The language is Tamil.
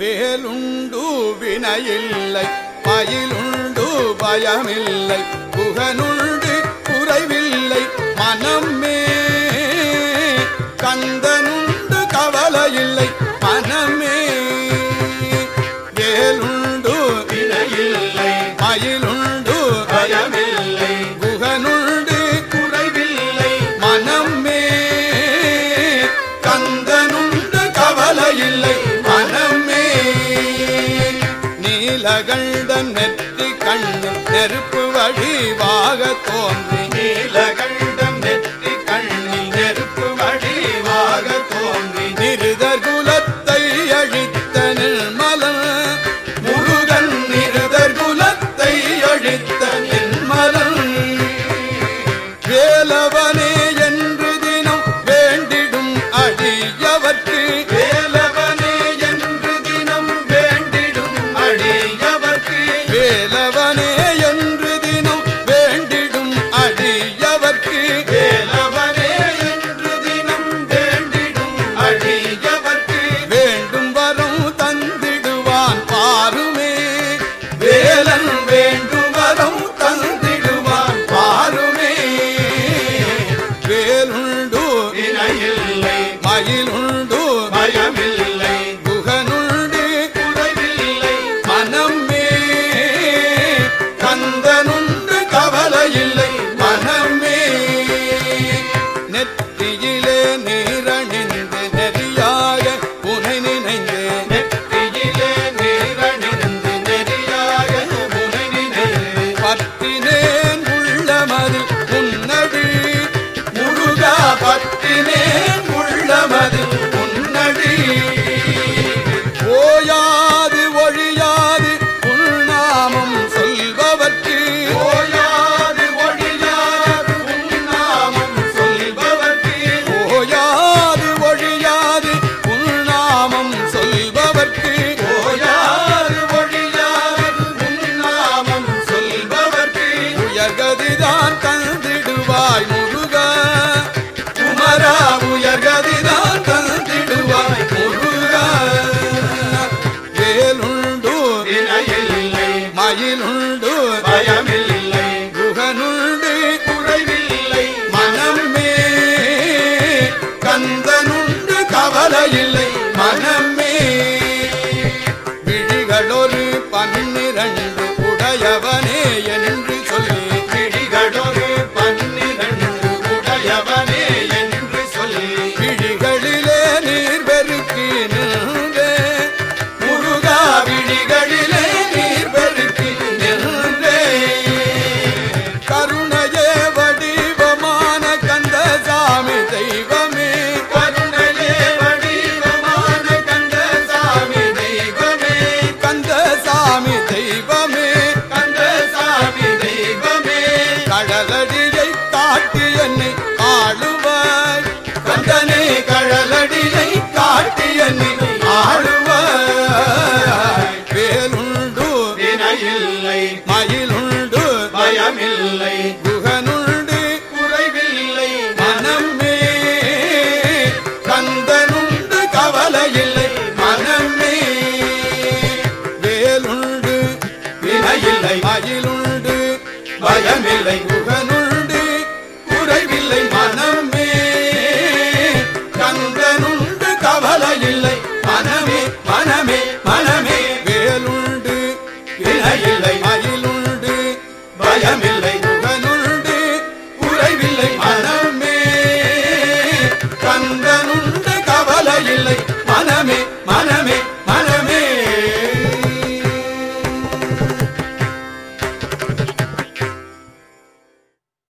வேலுண்டு வினையில்லை பயிலுண்டு பயமில்லை புகனுள் நீலகண்டன் நெற்றி கண்ணு நெருப்பு வழிவாக தோன்றி. நீலகண்டன் இல்லை மயிலுண்டு பயமில்லை. குகனுண்டு குறைவில்லை. மனமே கந்தனுண்டு கவலையில்லை. மனமே வேலுண்டு வினையில்லை. மயிலுண்டு பயமில்லை. குகனு